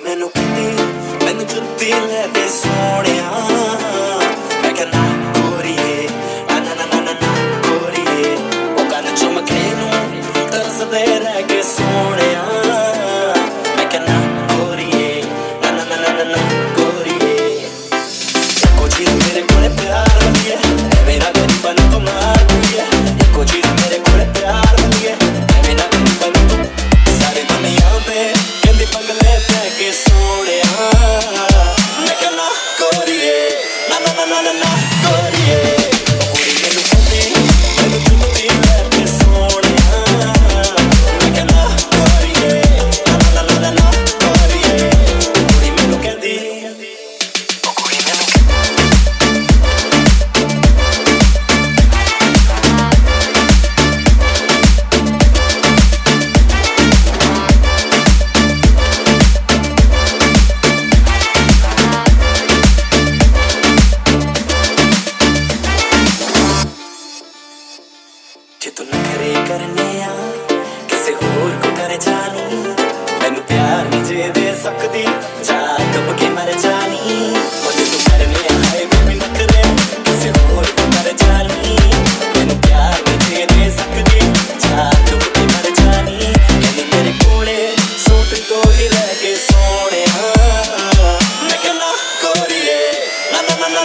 ਮੈਨੂੰ ਕਿਤੇ ਮੈਨੂੰ ਜੁੱਤੀ ਲੈ ਕੇ ਸੋਹਣਿਆ। No, no, no.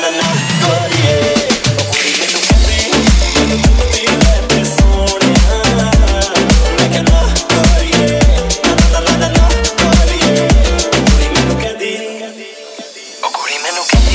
Remember, no